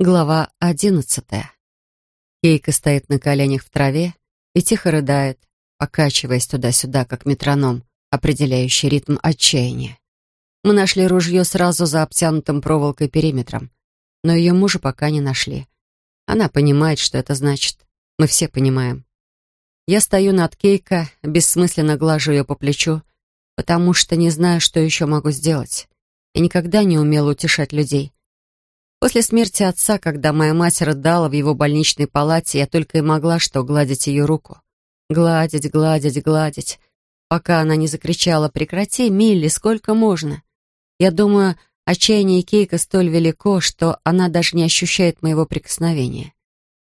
Глава одиннадцатая. Кейка стоит на коленях в траве и тихо рыдает, покачиваясь туда-сюда, как метроном, определяющий ритм отчаяния. Мы нашли ружье сразу за обтянутым проволокой периметром, но ее мужа пока не нашли. Она понимает, что это значит. Мы все понимаем. Я стою над Кейка, бессмысленно глажу ее по плечу, потому что не знаю, что еще могу сделать. Я никогда не умела утешать людей. После смерти отца, когда моя мать рыдала в его больничной палате, я только и могла что гладить ее руку. Гладить, гладить, гладить, пока она не закричала «Прекрати, Милли, сколько можно?» Я думаю, отчаяние Кейка столь велико, что она даже не ощущает моего прикосновения.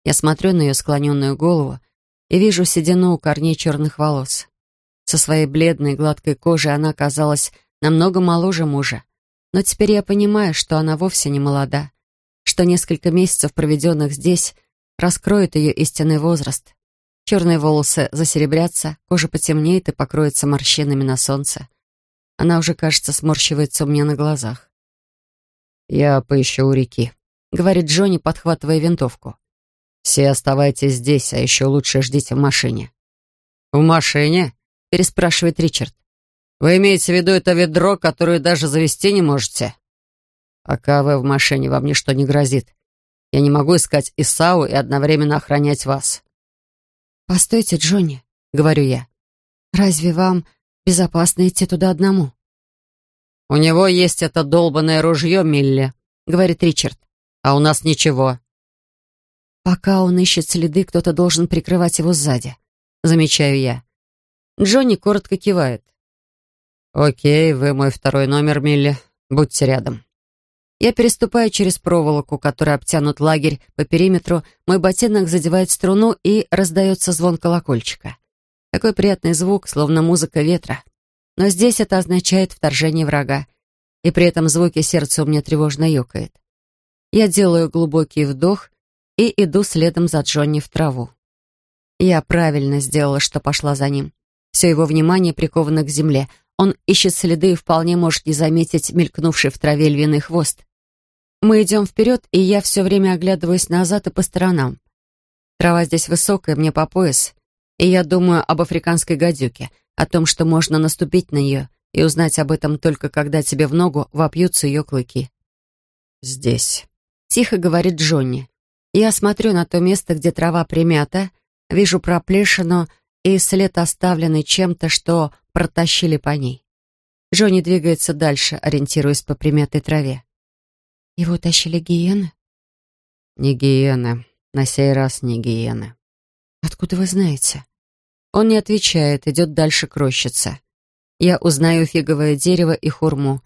Я смотрю на ее склоненную голову и вижу седину у корней черных волос. Со своей бледной гладкой кожей она казалась намного моложе мужа. Но теперь я понимаю, что она вовсе не молода что несколько месяцев, проведенных здесь, раскроет ее истинный возраст. Черные волосы засеребрятся, кожа потемнеет и покроется морщинами на солнце. Она уже, кажется, сморщивается у меня на глазах. «Я поищу у реки», — говорит Джонни, подхватывая винтовку. «Все оставайтесь здесь, а еще лучше ждите в машине». «В машине?» — переспрашивает Ричард. «Вы имеете в виду это ведро, которое даже завести не можете?» Пока вы в машине, вам ничто не грозит. Я не могу искать Исау и одновременно охранять вас». «Постойте, Джонни», — говорю я. «Разве вам безопасно идти туда одному?» «У него есть это долбанное ружье, Милли», — говорит Ричард. «А у нас ничего». «Пока он ищет следы, кто-то должен прикрывать его сзади», — замечаю я. Джонни коротко кивает. «Окей, вы мой второй номер, Милли. Будьте рядом». Я переступаю через проволоку, которая обтянут лагерь по периметру, мой ботинок задевает струну и раздается звон колокольчика. Такой приятный звук, словно музыка ветра. Но здесь это означает вторжение врага, и при этом звуке сердце у меня тревожно ёкает. Я делаю глубокий вдох и иду следом за Джонни в траву. Я правильно сделала, что пошла за ним. Все его внимание приковано к земле. Он ищет следы и вполне может не заметить мелькнувший в траве львиный хвост. Мы идем вперед, и я все время оглядываюсь назад и по сторонам. Трава здесь высокая, мне по пояс, и я думаю об африканской гадюке, о том, что можно наступить на нее и узнать об этом только когда тебе в ногу вопьются ее клыки. «Здесь», — тихо говорит Джонни. Я смотрю на то место, где трава примята, вижу проплешину и след, оставленный чем-то, что протащили по ней. Джонни двигается дальше, ориентируясь по примятой траве. Его тащили гиены? Не гиены. На сей раз не гиены. Откуда вы знаете? Он не отвечает, идет дальше к рощице. Я узнаю фиговое дерево и хурму.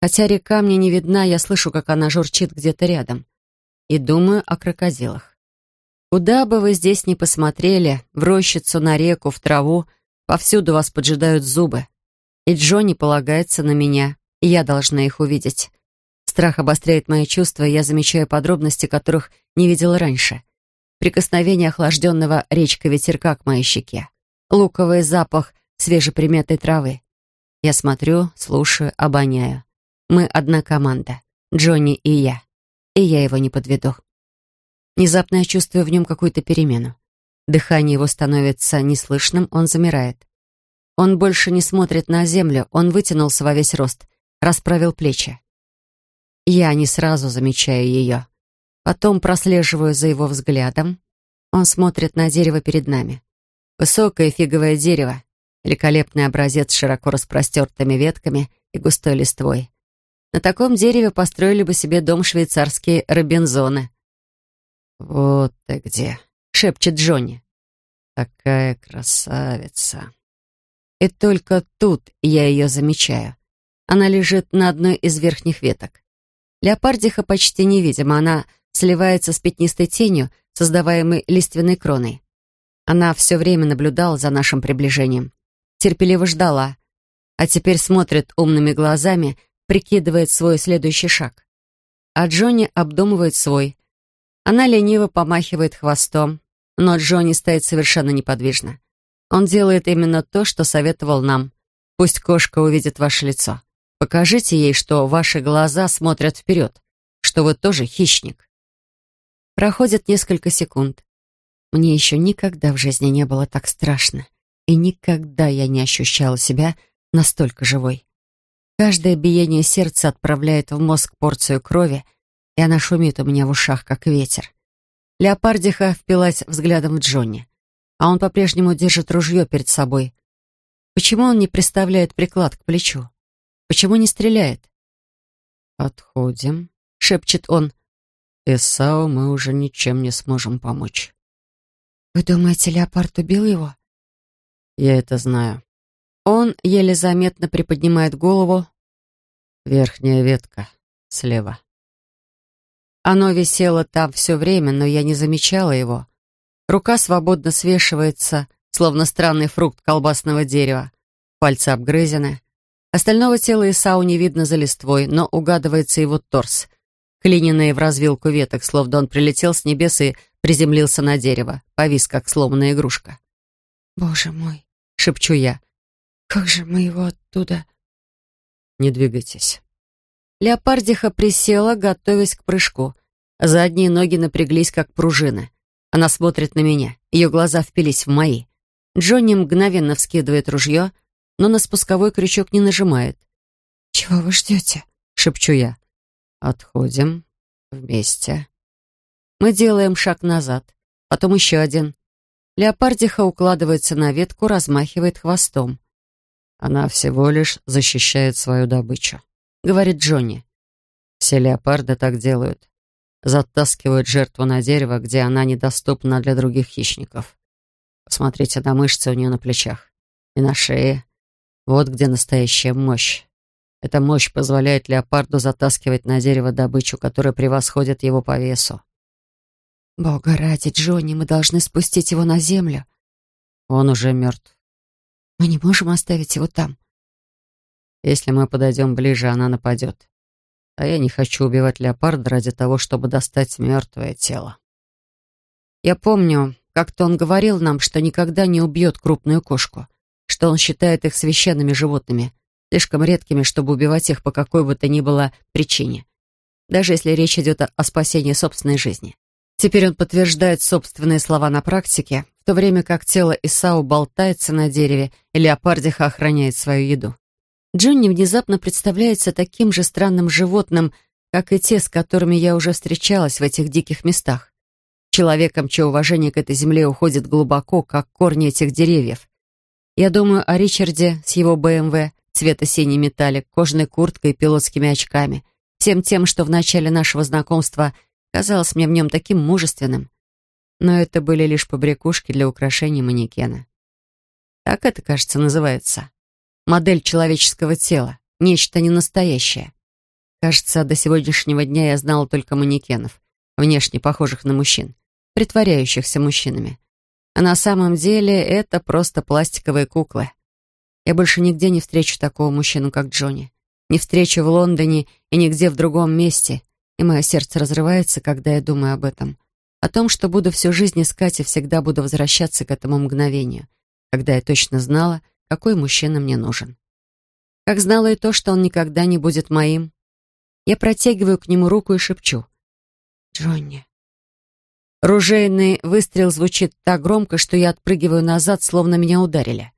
Хотя река мне не видна, я слышу, как она журчит где-то рядом. И думаю о крокодилах. Куда бы вы здесь ни посмотрели, в рощицу, на реку, в траву, повсюду вас поджидают зубы. И Джонни полагается на меня, и я должна их увидеть. Страх обостряет мои чувства, и я замечаю подробности, которых не видела раньше. Прикосновение охлажденного речка ветерка к моей щеке. Луковый запах свежеприметной травы. Я смотрю, слушаю, обоняю. Мы одна команда. Джонни и я. И я его не подведу. Внезапно я чувствую в нем какую-то перемену. Дыхание его становится неслышным, он замирает. Он больше не смотрит на землю, он вытянулся во весь рост, расправил плечи. Я не сразу замечаю ее. Потом прослеживаю за его взглядом. Он смотрит на дерево перед нами. Высокое фиговое дерево, великолепный образец с широко распростертыми ветками и густой листвой. На таком дереве построили бы себе дом швейцарские Робинзоны. «Вот ты где!» — шепчет Джонни. «Такая красавица!» И только тут я ее замечаю. Она лежит на одной из верхних веток. Леопардиха почти невидима, она сливается с пятнистой тенью, создаваемой лиственной кроной. Она все время наблюдала за нашим приближением, терпеливо ждала, а теперь смотрит умными глазами, прикидывает свой следующий шаг. А Джонни обдумывает свой. Она лениво помахивает хвостом, но Джонни стоит совершенно неподвижно. Он делает именно то, что советовал нам. Пусть кошка увидит ваше лицо. Покажите ей, что ваши глаза смотрят вперед, что вы тоже хищник. Проходит несколько секунд. Мне еще никогда в жизни не было так страшно, и никогда я не ощущала себя настолько живой. Каждое биение сердца отправляет в мозг порцию крови, и она шумит у меня в ушах, как ветер. Леопардиха впилась взглядом в Джонни, а он по-прежнему держит ружье перед собой. Почему он не приставляет приклад к плечу? Почему не стреляет? «Отходим», — шепчет он. «Исау мы уже ничем не сможем помочь». «Вы думаете, леопард убил его?» «Я это знаю». Он еле заметно приподнимает голову. «Верхняя ветка, слева». Оно висело там все время, но я не замечала его. Рука свободно свешивается, словно странный фрукт колбасного дерева. Пальцы обгрызены. Остального тела Исау не видно за листвой, но угадывается его торс, клиненный в развилку веток, словно он прилетел с небес и приземлился на дерево, повис, как сломанная игрушка. «Боже мой!» — шепчу я. «Как же мы его оттуда...» «Не двигайтесь». Леопардиха присела, готовясь к прыжку. Задние ноги напряглись, как пружины. Она смотрит на меня. Ее глаза впились в мои. Джонни мгновенно вскидывает ружье, но на спусковой крючок не нажимает. «Чего вы ждете?» — шепчу я. «Отходим. Вместе». Мы делаем шаг назад, потом еще один. Леопардиха укладывается на ветку, размахивает хвостом. Она всего лишь защищает свою добычу. — говорит Джонни. Все леопарды так делают. Затаскивают жертву на дерево, где она недоступна для других хищников. Посмотрите на мышцы у нее на плечах и на шее. Вот где настоящая мощь. Эта мощь позволяет леопарду затаскивать на дерево добычу, которая превосходит его по весу. «Бога ради, Джонни, мы должны спустить его на землю». Он уже мертв. «Мы не можем оставить его там. Если мы подойдем ближе, она нападет. А я не хочу убивать леопарда ради того, чтобы достать мертвое тело. Я помню, как-то он говорил нам, что никогда не убьет крупную кошку, что он считает их священными животными, слишком редкими, чтобы убивать их по какой бы то ни было причине, даже если речь идет о спасении собственной жизни. Теперь он подтверждает собственные слова на практике, в то время как тело Исау болтается на дереве, и леопардиха охраняет свою еду. Джонни внезапно представляется таким же странным животным, как и те, с которыми я уже встречалась в этих диких местах. Человеком, чье уважение к этой земле уходит глубоко, как корни этих деревьев. Я думаю о Ричарде с его БМВ, цвета синий металлик, кожаной курткой и пилотскими очками, всем тем, что в начале нашего знакомства казалось мне в нем таким мужественным. Но это были лишь побрякушки для украшения манекена. Так это, кажется, называется модель человеческого тела, нечто ненастоящее. Кажется, до сегодняшнего дня я знала только манекенов, внешне похожих на мужчин, притворяющихся мужчинами. А на самом деле это просто пластиковые куклы. Я больше нигде не встречу такого мужчину, как Джонни. Не встречу в Лондоне и нигде в другом месте. И мое сердце разрывается, когда я думаю об этом. О том, что буду всю жизнь искать и всегда буду возвращаться к этому мгновению, когда я точно знала, какой мужчина мне нужен. Как знала и то, что он никогда не будет моим. Я протягиваю к нему руку и шепчу. «Джонни». Ружейный выстрел звучит так громко, что я отпрыгиваю назад, словно меня ударили.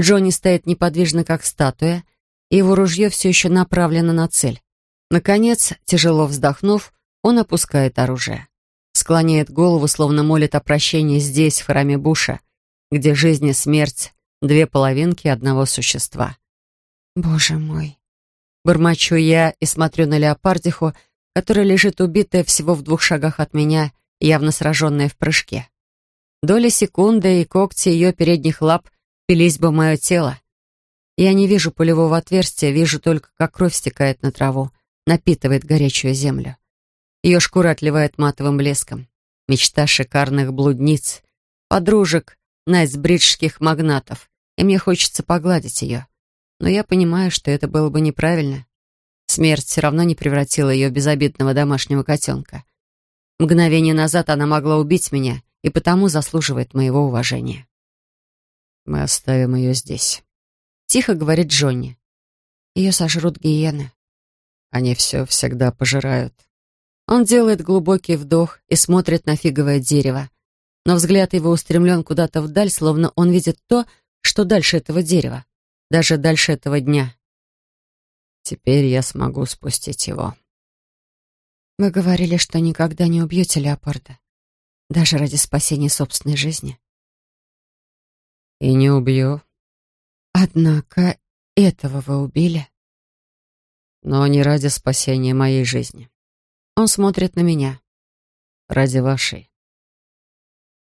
Джонни стоит неподвижно, как статуя, и его ружье все еще направлено на цель. Наконец, тяжело вздохнув, он опускает оружие. Склоняет голову, словно молит о прощении здесь, в храме Буша, где жизнь и смерть Две половинки одного существа. Боже мой. Бормочу я и смотрю на леопардиху, которая лежит убитая всего в двух шагах от меня, явно сраженная в прыжке. Доли секунды, и когти ее передних лап пились бы в мое тело. Я не вижу пулевого отверстия, вижу только, как кровь стекает на траву, напитывает горячую землю. Ее шкура отливает матовым блеском. Мечта шикарных блудниц, подружек, найтсбриджских магнатов, и мне хочется погладить ее. Но я понимаю, что это было бы неправильно. Смерть все равно не превратила ее в безобидного домашнего котенка. Мгновение назад она могла убить меня и потому заслуживает моего уважения. «Мы оставим ее здесь», — тихо говорит Джонни. Ее сожрут гиены. Они все всегда пожирают. Он делает глубокий вдох и смотрит на фиговое дерево. Но взгляд его устремлен куда-то вдаль, словно он видит то, что дальше этого дерева, даже дальше этого дня. Теперь я смогу спустить его. Вы говорили, что никогда не убьете леопарда, даже ради спасения собственной жизни. И не убью. Однако этого вы убили. Но не ради спасения моей жизни. Он смотрит на меня. Ради вашей.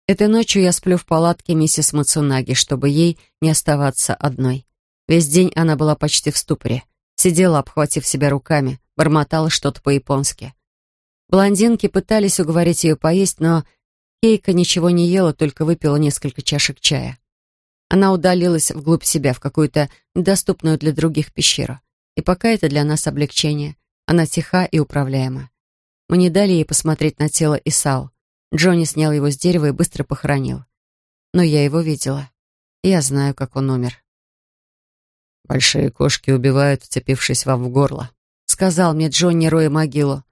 Этой ночью я сплю в палатке миссис Мацунаги, чтобы ей не оставаться одной. Весь день она была почти в ступоре. Сидела, обхватив себя руками, бормотала что-то по-японски. Блондинки пытались уговорить ее поесть, но Кейка ничего не ела, только выпила несколько чашек чая. Она удалилась вглубь себя, в какую-то недоступную для других пещеру. И пока это для нас облегчение. Она тиха и управляема. Мы не дали ей посмотреть на тело Исао. Джонни снял его с дерева и быстро похоронил. Но я его видела. Я знаю, как он умер. «Большие кошки убивают, вцепившись вам в горло», — сказал мне Джонни, роя могилу.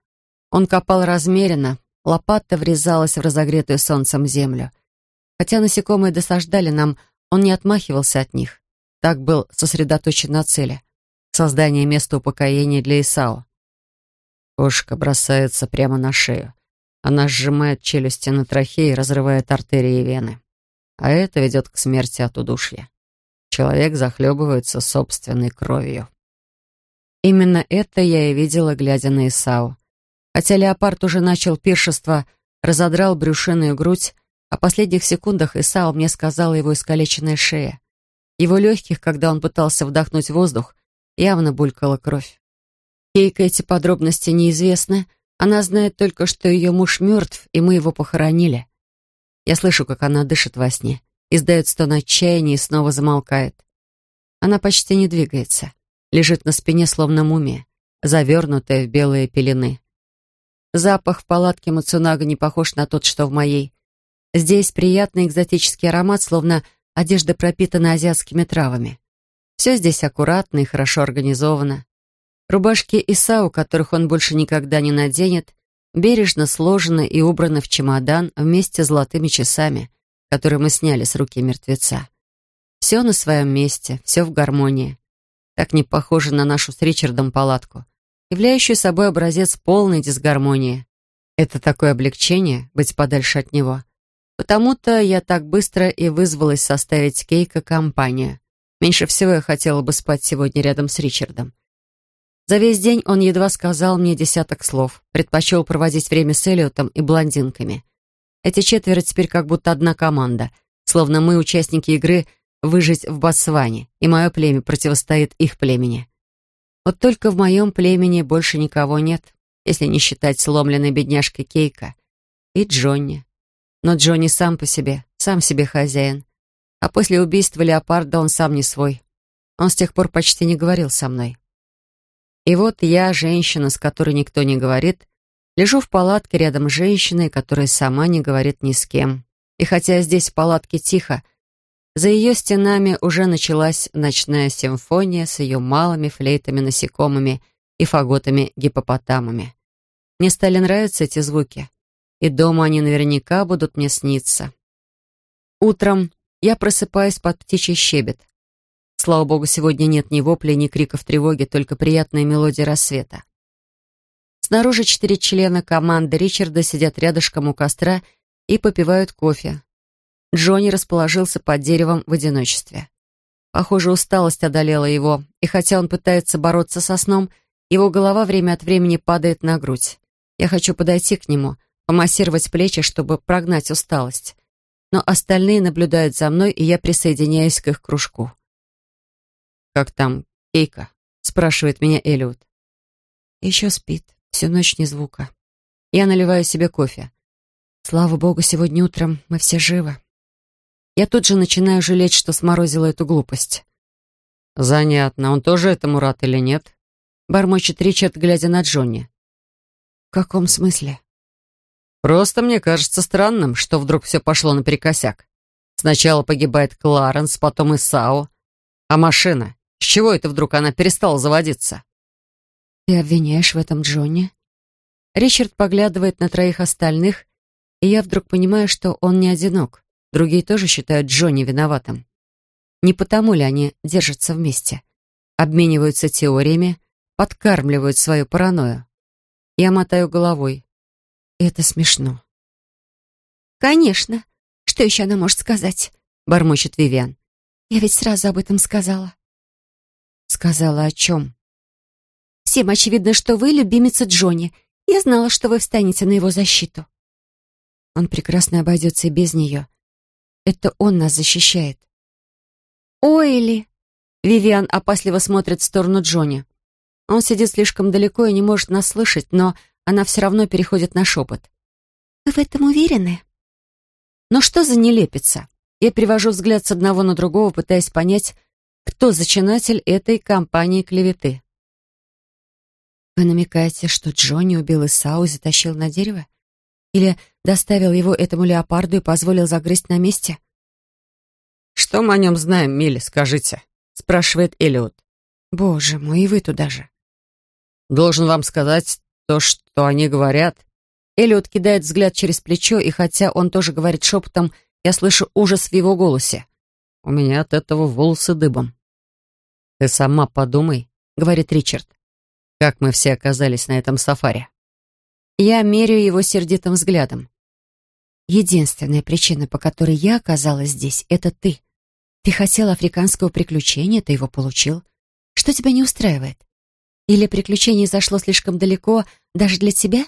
Он копал размеренно, лопата врезалась в разогретую солнцем землю. Хотя насекомые досаждали нам, он не отмахивался от них. Так был сосредоточен на цели — создание места упокоения для Исао. Кошка бросается прямо на шею. Она сжимает челюсти на трахее и разрывает артерии и вены. А это ведет к смерти от удушья. Человек захлебывается собственной кровью. Именно это я и видела, глядя на Исау. Хотя леопард уже начал пиршество, разодрал брюшиную грудь, о последних секундах Исау мне сказала его искалеченная шея. Его легких, когда он пытался вдохнуть воздух, явно булькала кровь. Кейка эти подробности неизвестны. Она знает только, что ее муж мертв, и мы его похоронили. Я слышу, как она дышит во сне, издает стон отчаяния и снова замолкает. Она почти не двигается, лежит на спине, словно мумия, завернутая в белые пелены. Запах в палатке Мацунага не похож на тот, что в моей. Здесь приятный экзотический аромат, словно одежда пропитана азиатскими травами. Все здесь аккуратно и хорошо организовано. Рубашки Исау, которых он больше никогда не наденет, бережно сложены и убраны в чемодан вместе с золотыми часами, которые мы сняли с руки мертвеца. Все на своем месте, все в гармонии. Так не похоже на нашу с Ричардом палатку, являющую собой образец полной дисгармонии. Это такое облегчение быть подальше от него. Потому-то я так быстро и вызвалась составить Кейка компанию. Меньше всего я хотела бы спать сегодня рядом с Ричардом. За весь день он едва сказал мне десяток слов, предпочел проводить время с Эллиотом и блондинками. Эти четверо теперь как будто одна команда, словно мы участники игры «Выжить в Ботсване», и мое племя противостоит их племени. Вот только в моем племени больше никого нет, если не считать сломленной бедняжкой Кейка и Джонни. Но Джонни сам по себе, сам себе хозяин. А после убийства леопарда он сам не свой. Он с тех пор почти не говорил со мной. И вот я, женщина, с которой никто не говорит, лежу в палатке рядом с женщиной, которая сама не говорит ни с кем. И хотя здесь в палатке тихо, за ее стенами уже началась ночная симфония с ее малыми флейтами-насекомыми и фаготами-гипопотамами. Мне стали нравиться эти звуки, и дома они наверняка будут мне сниться. Утром я просыпаюсь под птичий щебет. Слава богу, сегодня нет ни воплей, ни криков тревоги, только приятная мелодия рассвета. Снаружи четыре члена команды Ричарда сидят рядышком у костра и попивают кофе. Джонни расположился под деревом в одиночестве. Похоже, усталость одолела его, и хотя он пытается бороться со сном, его голова время от времени падает на грудь. Я хочу подойти к нему, помассировать плечи, чтобы прогнать усталость. Но остальные наблюдают за мной, и я присоединяюсь к их кружку. «Как там Кейка?» — спрашивает меня Элиот. «Еще спит. Всю ночь ни звука. Я наливаю себе кофе. Слава богу, сегодня утром мы все живы. Я тут же начинаю жалеть, что сморозила эту глупость. «Занятно. Он тоже этому рад или нет?» Бормочет Ричард, глядя на Джонни. «В каком смысле?» «Просто мне кажется странным, что вдруг все пошло наперекосяк. Сначала погибает Кларенс, потом Исао. А машина? С чего это вдруг она перестала заводиться? Ты обвиняешь в этом Джонни? Ричард поглядывает на троих остальных, и я вдруг понимаю, что он не одинок. Другие тоже считают Джонни виноватым. Не потому ли они держатся вместе? Обмениваются теориями, подкармливают свою паранойю. Я мотаю головой. Это смешно. «Конечно. Что еще она может сказать?» — бормочет Вивиан. «Я ведь сразу об этом сказала». «Сказала о чем?» «Всем очевидно, что вы любимица Джонни. Я знала, что вы встанете на его защиту». Он прекрасно обойдется и без нее. Это он нас защищает. «Ойли!» Вивиан опасливо смотрит в сторону Джонни. Он сидит слишком далеко и не может нас слышать, но она все равно переходит на шепот. «Вы в этом уверены?» Но что за нелепица? Я перевожу взгляд с одного на другого, пытаясь понять, кто зачинатель этой кампании клеветы. Вы намекаете, что Джонни убил Исау и затащил на дерево? Или доставил его этому леопарду и позволил загрызть на месте? «Что мы о нем знаем, Милли, скажите?» — спрашивает Элиот. «Боже мой, и вы туда же». «Должен вам сказать то, что они говорят. Эллиот кидает взгляд через плечо, и хотя он тоже говорит шепотом, я слышу ужас в его голосе. У меня от этого волосы дыбом. «Ты сама подумай», — говорит Ричард, «как мы все оказались на этом сафари». Я меряю его сердитым взглядом. Единственная причина, по которой я оказалась здесь, это ты. Ты хотел африканского приключения, ты его получил. Что тебя не устраивает? Или приключение зашло слишком далеко даже для тебя?»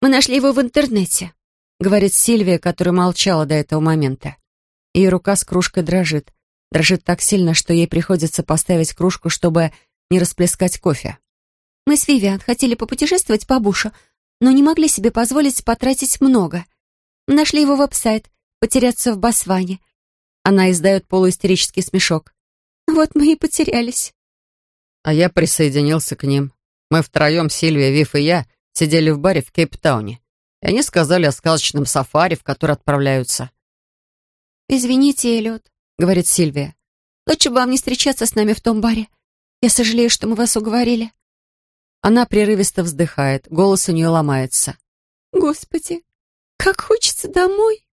Мы нашли его в интернете», — говорит Сильвия, которая молчала до этого момента. Ее рука с кружкой дрожит. Дрожит так сильно, что ей приходится поставить кружку, чтобы не расплескать кофе. «Мы с Вивиан хотели попутешествовать по бушу, но не могли себе позволить потратить много. Мы нашли его веб-сайт «Потеряться в Басване». Она издает полуистерический смешок. «Вот мы и потерялись». А я присоединился к ним. Мы втроем, Сильвия, Вив и я, Сидели в баре в Кейптауне. И они сказали о сказочном сафари, в который отправляются. «Извините, Эллиот», — говорит Сильвия. «Лучше бы вам не встречаться с нами в том баре. Я сожалею, что мы вас уговорили». Она прерывисто вздыхает, голос у нее ломается. «Господи, как хочется домой!»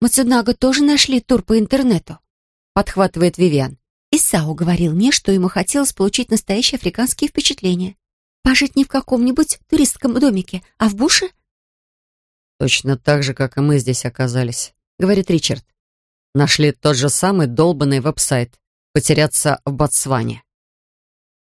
«Маценага тоже нашли тур по интернету», — подхватывает Вивиан. Исау говорил мне, что ему хотелось получить настоящие африканские впечатления. Пожить не в каком-нибудь туристском домике, а в буше? Точно так же, как и мы здесь оказались, говорит Ричард. Нашли тот же самый долбанный веб-сайт «Потеряться в Ботсване».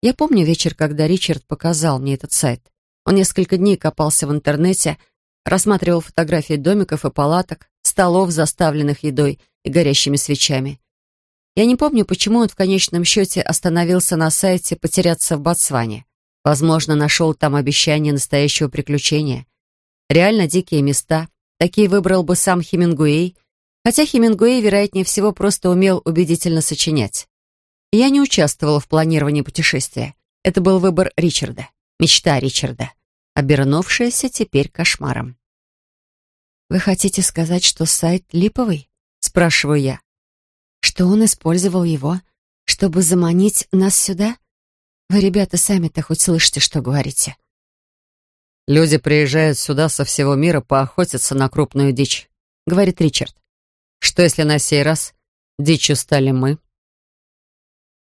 Я помню вечер, когда Ричард показал мне этот сайт. Он несколько дней копался в интернете, рассматривал фотографии домиков и палаток, столов, заставленных едой и горящими свечами. Я не помню, почему он в конечном счете остановился на сайте «Потеряться в Ботсване». Возможно, нашел там обещание настоящего приключения. Реально дикие места. Такие выбрал бы сам Хемингуэй, хотя Хемингуэй, вероятнее всего, просто умел убедительно сочинять. Я не участвовала в планировании путешествия. Это был выбор Ричарда, мечта Ричарда, обернувшаяся теперь кошмаром. «Вы хотите сказать, что сайт липовый?» — спрашиваю я. «Что он использовал его, чтобы заманить нас сюда?» Вы, ребята, сами-то хоть слышите, что говорите?» «Люди приезжают сюда со всего мира поохотиться на крупную дичь», — говорит Ричард. «Что, если на сей раз дичью стали мы?»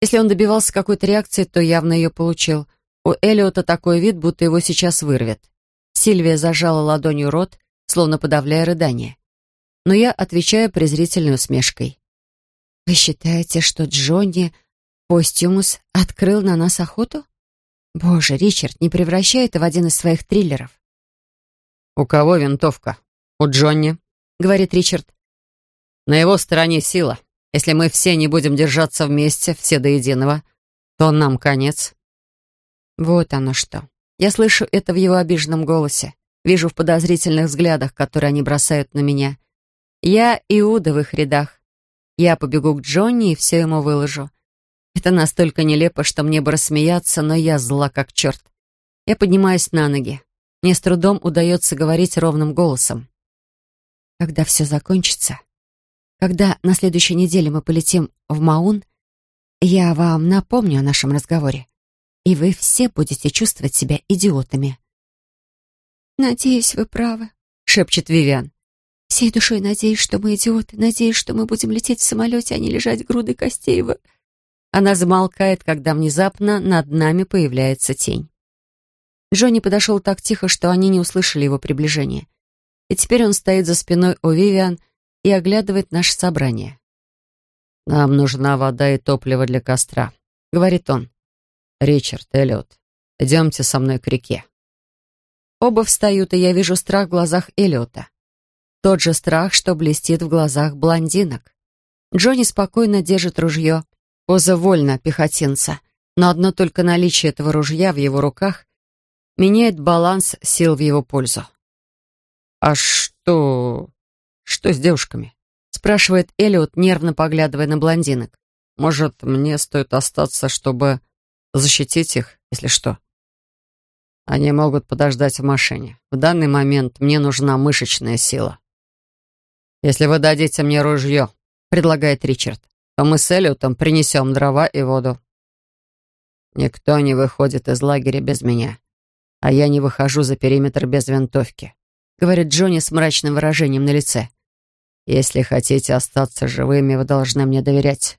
Если он добивался какой-то реакции, то явно ее получил. У Элиота такой вид, будто его сейчас вырвет. Сильвия зажала ладонью рот, словно подавляя рыдание. Но я отвечаю презрительной усмешкой. «Вы считаете, что Джонни Постюмус открыл на нас охоту? Боже, Ричард, не превращай это в один из своих триллеров. «У кого винтовка? У Джонни», — говорит Ричард. «На его стороне сила. Если мы все не будем держаться вместе, все до единого, то нам конец». Вот оно что. Я слышу это в его обиженном голосе. Вижу в подозрительных взглядах, которые они бросают на меня. Я Иуда в их рядах. Я побегу к Джонни и все ему выложу. Это настолько нелепо, что мне бы рассмеяться, но я зла как черт. Я поднимаюсь на ноги. Мне с трудом удается говорить ровным голосом. Когда все закончится, когда на следующей неделе мы полетим в Маун, я вам напомню о нашем разговоре. и вы все будете чувствовать себя идиотами. «Надеюсь, вы правы», — шепчет Вивиан. «Всей душой надеюсь, что мы идиоты. Надеюсь, что мы будем лететь в самолете, а не лежать грудой костей в...» Она замолкает, когда внезапно над нами появляется тень. Джонни подошел так тихо, что они не услышали его приближения. И теперь он стоит за спиной у Вивиан и оглядывает наше собрание. «Нам нужна вода и топливо для костра», — говорит он. «Ричард, Эллиот, идемте со мной к реке». Оба встают, и я вижу страх в глазах Эллиота. Тот же страх, что блестит в глазах блондинок. Джонни спокойно держит ружье, поза вольно пехотинца, но одно только наличие этого ружья в его руках меняет баланс сил в его пользу. «А что... что с девушками?» спрашивает Элиот, нервно поглядывая на блондинок. «Может, мне стоит остаться, чтобы защитить их, если что?» «Они могут подождать в машине. В данный момент мне нужна мышечная сила». «Если вы дадите мне ружье», — предлагает Ричард, «то мы с Элиотом принесем дрова и воду». «Никто не выходит из лагеря без меня, а я не выхожу за периметр без винтовки», — говорит Джонни с мрачным выражением на лице. Если хотите остаться живыми, вы должны мне доверять.